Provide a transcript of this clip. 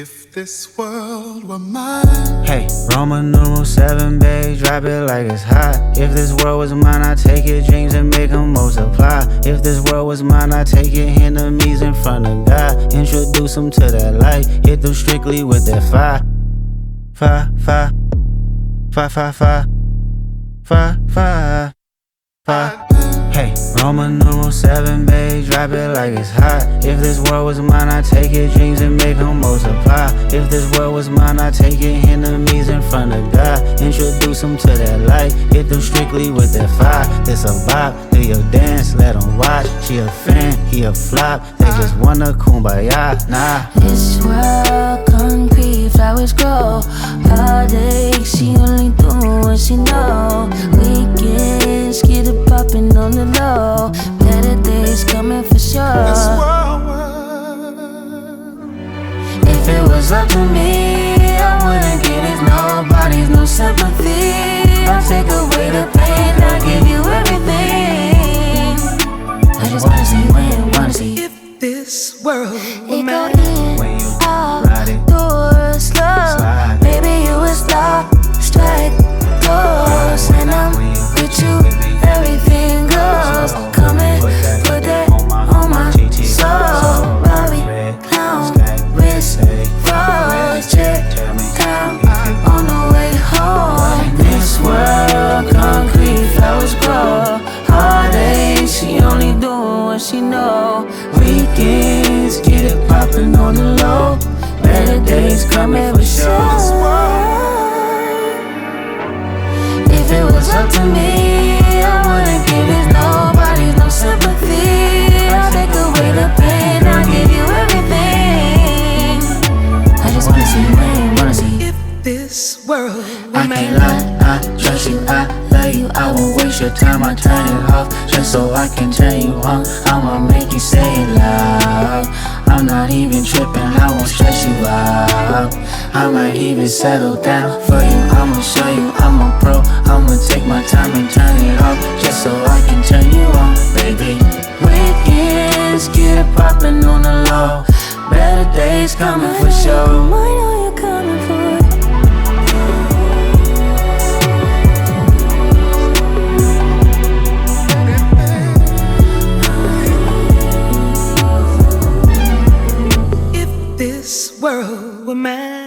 If this world were mine. Hey, Roman numeral seven, babe, drop it like it's hot. If this world was mine, I take your dreams and make them multiply. If this world was mine, I take your enemies in front of God. Introduce them to that light, hit them strictly with that fire. Fire, fire, fire, fire, fire, fire, fire, fire. Hey, Roman numeral seven, babe, drop it like it's hot. If this world was mine, I take your dreams and was mine, I take your enemies in front of God. Introduce them to that light, hit them strictly with that fire. This a vibe, do your dance, let them watch. She a fan, he a flop. They just wanna kumbaya, nah. This world concrete, flowers grow. Heartache, she only do what she know. Weekends, get it poppin' on the low. Better days coming for This sure. world. If it was up to me, on the low. Better days coming for sure. If it was up to me, I wouldn't give it nobody's no sympathy. I'll take away the pain, I'll give you everything. I just wanna see you wanna see If this world I can't lie, I trust you, I love you. I won't waste your time, I turn it off just so I can turn you on. I'ma make you say it loud. I'm not even tripping, I won't stress you out. I might even settle down for you. I'ma show you I'm a pro. I'ma take my time and turn it off just so I can turn you on, baby. Weekends get poppin' on the low. Better days coming for sure. world were mine.